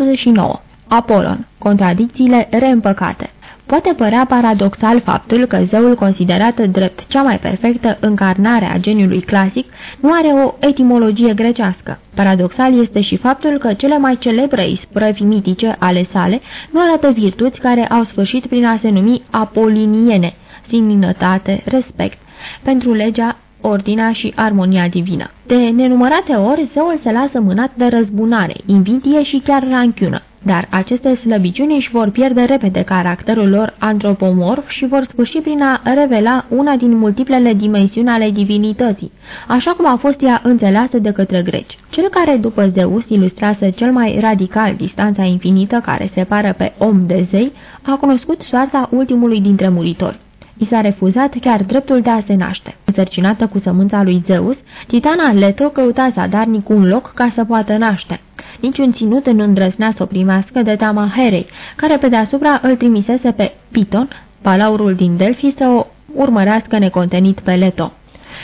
89. Apolon. Contradicțiile reîmpăcate Poate părea paradoxal faptul că zeul considerat drept cea mai perfectă încarnare a geniului clasic nu are o etimologie grecească. Paradoxal este și faptul că cele mai celebre isprăvi mitice ale sale nu arată virtuți care au sfârșit prin a se numi apoliniene, sininătate, respect, pentru legea ordinea și armonia divină. De nenumărate ori, zeul se lasă mânat de răzbunare, invidie și chiar ranchiună. Dar aceste slăbiciuni își vor pierde repede caracterul lor antropomorf și vor sfârși prin a revela una din multiplele dimensiuni ale divinității, așa cum a fost ea înțeleasă de către greci. Cel care după Zeus ilustrează cel mai radical distanța infinită care separă pe om de zei, a cunoscut soarta ultimului dintre muritori. I s-a refuzat chiar dreptul de a se naște. Însărcinată cu sămânța lui Zeus, titana Leto căuta zadarnic un loc ca să poată naște. Niciun ținut nu îndrăznea să o primească de teama Herei, care pe deasupra îl trimisese pe Piton, palaurul din Delphi, să o urmărească necontenit pe Leto.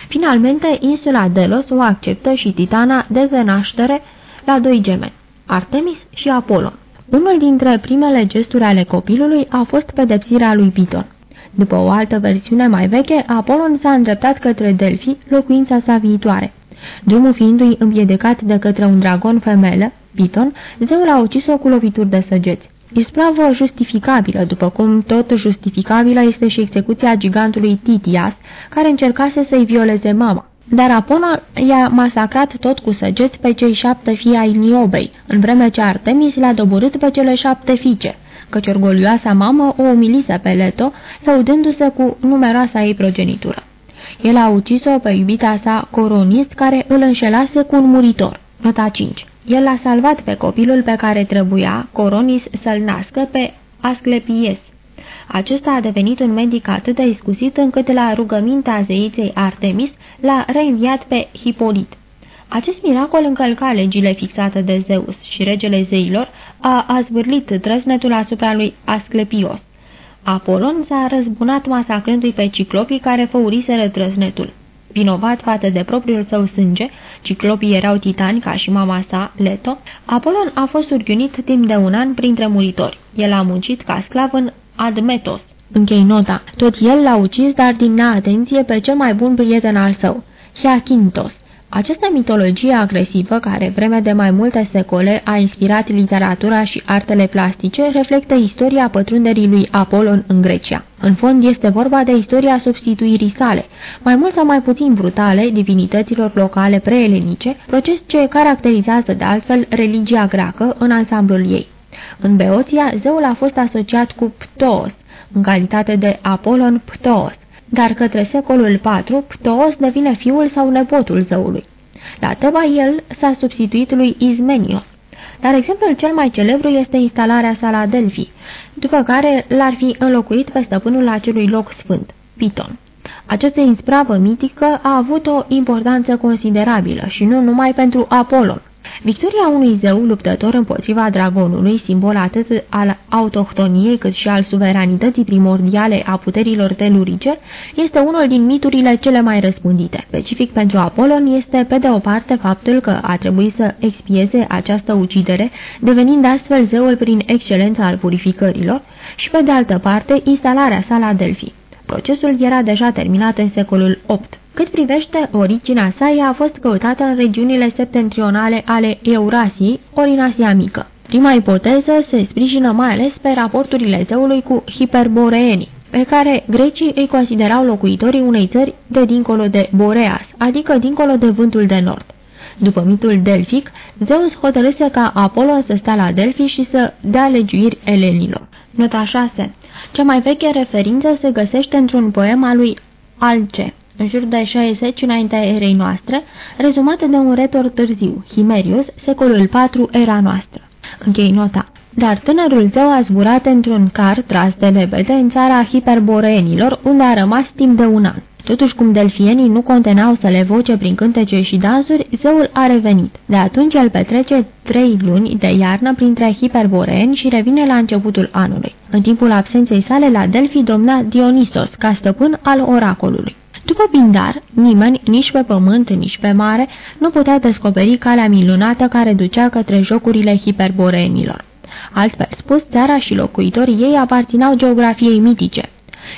Finalmente, insula Delos o acceptă și Titana de naștere la doi gemeni, Artemis și Apollo. Unul dintre primele gesturi ale copilului a fost pedepsirea lui Piton. După o altă versiune mai veche, Apolon s-a îndreptat către Delphi, locuința sa viitoare. Drumul fiindu-i împiedicat de către un dragon femelă, Piton, zeul a ucis-o cu lovituri de săgeți. Ispravă justificabilă, după cum tot justificabilă este și execuția gigantului Titias, care încercase să-i violeze mama. Dar Apollo i-a masacrat tot cu săgeți pe cei șapte fii ai Niobei, în vreme ce Artemis le-a doborât pe cele șapte fiice, căci orgolioasa mamă o umilise pe Leto, lăudându-se cu numeroasa ei progenitură. El a ucis-o pe iubita sa Coronis, care îl înșelase cu un muritor. Nota 5 El l-a salvat pe copilul pe care trebuia, Coronis, să-l nască pe Asclepies. Acesta a devenit un medic atât de iscusit încât la rugămintea zeiței Artemis l-a reînviat pe Hipolit. Acest miracol încălca legile fixate de Zeus și regele zeilor a azvârlit trăsnetul asupra lui Asclepios. Apolon s-a răzbunat masacrându-i pe ciclopii care făuriseră trăsnetul. Vinovat față de propriul său sânge, ciclopii erau titani ca și mama sa, Leto, Apolon a fost urghiunit timp de un an printre muritori. El a muncit ca sclav în Admetos. Închei nota. Tot el l-a ucis, dar din neatenție pe cel mai bun prieten al său, Hiacintos. Această mitologie agresivă, care vreme de mai multe secole a inspirat literatura și artele plastice, reflectă istoria pătrunderii lui Apolon în Grecia. În fond este vorba de istoria substituirii sale, mai mult sau mai puțin brutale, divinităților locale preelenice, proces ce caracterizează de altfel religia greacă în ansamblul ei. În Beoția, zeul a fost asociat cu Ptoos, în calitate de Apolon Ptoos, dar către secolul IV, Ptoos devine fiul sau nepotul zeului. La Teba el s-a substituit lui Izmenios. Dar exemplul cel mai celebru este instalarea sa la Delphi, după care l-ar fi înlocuit pe stăpânul acelui loc sfânt, Piton. Această inspravă mitică a avut o importanță considerabilă și nu numai pentru Apollo. Victoria unui zeu luptător împotriva dragonului, simbol atât al autohtoniei cât și al suveranității primordiale a puterilor telurice, este unul din miturile cele mai răspândite. Specific pentru Apolon este pe de o parte faptul că a trebuit să expieze această ucidere, devenind astfel zeul prin excelența al purificărilor, și pe de altă parte instalarea sa la Delphi. Procesul era deja terminat în secolul VIII. Cât privește originea sa, ea a fost căutată în regiunile septentrionale ale Eurasiei, ori în Asia Mică. Prima ipoteză se sprijină mai ales pe raporturile zeului cu hiperboreenii, pe care grecii îi considerau locuitorii unei țări de dincolo de Boreas, adică dincolo de vântul de nord. După mitul delfic, Zeus hotărâse ca Apollo să stea la Delphi și să dea legiuiri elenilor. Nota 6 Cea mai veche referință se găsește într-un poem al lui Alce, în jur de 60 înaintea erei noastre, rezumată de un retor târziu, Himerius, secolul IV era noastră. Închei nota. Dar tânărul zeu a zburat într-un car tras de lebede în țara hiperboreenilor, unde a rămas timp de un an. Totuși, cum delfienii nu conteneau să le voce prin cântece și dansuri, zeul a revenit. De atunci el petrece trei luni de iarnă printre hiperboreeni și revine la începutul anului. În timpul absenței sale la Delphi domna Dionisos, ca stăpân al oracolului. După Pindar, nimeni, nici pe pământ, nici pe mare, nu putea descoperi calea minunată care ducea către jocurile hiperboreenilor. Altfel spus, țara și locuitorii ei aparținau geografiei mitice.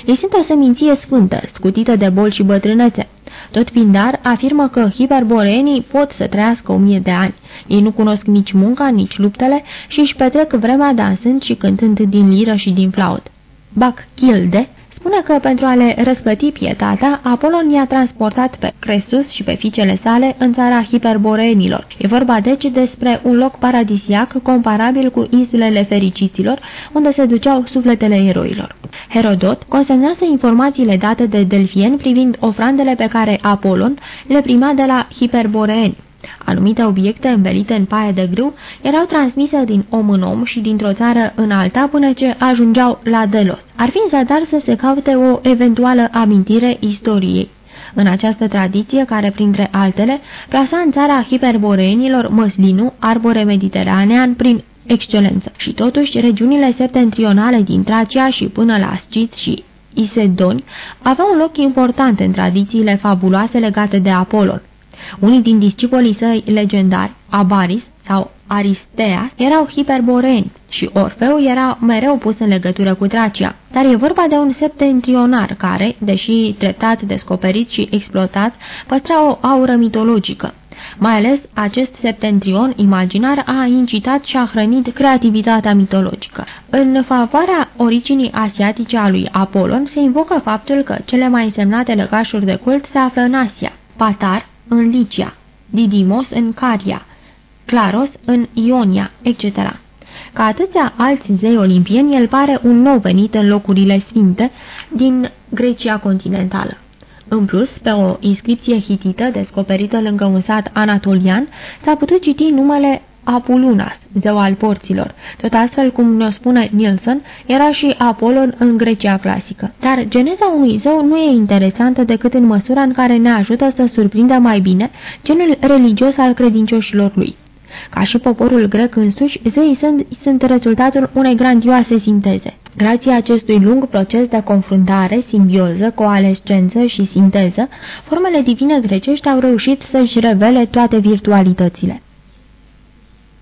Ei sunt o seminție sfântă, scutită de boli și bătrânețe. Tot Pindar afirmă că hiperboreenii pot să trăiască o mie de ani. Ei nu cunosc nici munca, nici luptele și își petrec vremea dansând și cântând din liră și din flaut. Bac Childe spune că pentru a le răsplăti pietatea, Apolon i-a transportat pe Cresus și pe fiicele sale în țara hiperboreenilor. E vorba deci despre un loc paradisiac comparabil cu insulele fericiților, unde se duceau sufletele eroilor. Herodot consemnează informațiile date de Delfien privind ofrandele pe care Apolon le prima de la hiperboreeni. Anumite obiecte învelite în paie de grâu erau transmise din om în om și dintr-o țară în alta până ce ajungeau la Delos. Ar fi zadar să se caute o eventuală amintire istoriei. În această tradiție, care printre altele, plasa în țara hiperboreenilor măslinu, arbore mediteranean, prin excelență. Și totuși, regiunile septentrionale din Tracia și până la Scit și Isedoni aveau un loc important în tradițiile fabuloase legate de Apolon. Unii din discipolii săi legendari, Abaris sau Aristea, erau hiperboreni și Orfeu era mereu pus în legătură cu Tracia. Dar e vorba de un septentrionar care, deși treptat, descoperit și exploatat, păstra o aură mitologică. Mai ales acest septentrion imaginar a incitat și a hrănit creativitatea mitologică. În favoarea originii asiatice a lui Apolon se invocă faptul că cele mai însemnate lăcașuri de cult se află în Asia. Patar, în Licia, Didimos în Caria, Claros în Ionia, etc. Ca atâția alți zei olimpieni, el pare un nou venit în locurile sfinte din Grecia continentală. În plus, pe o inscripție hitită descoperită lângă un sat anatolian, s-a putut citi numele Apulunas, zeu al porților. Tot astfel, cum ne spune Nilsson, era și Apolon în Grecia clasică. Dar geneza unui zeu nu e interesantă decât în măsura în care ne ajută să surprindă mai bine genul religios al credincioșilor lui. Ca și poporul grec însuși, zeii sunt, sunt rezultatul unei grandioase sinteze. Grație acestui lung proces de confruntare, simbioză, coalescență și sinteză, formele divine grecești au reușit să-și revele toate virtualitățile.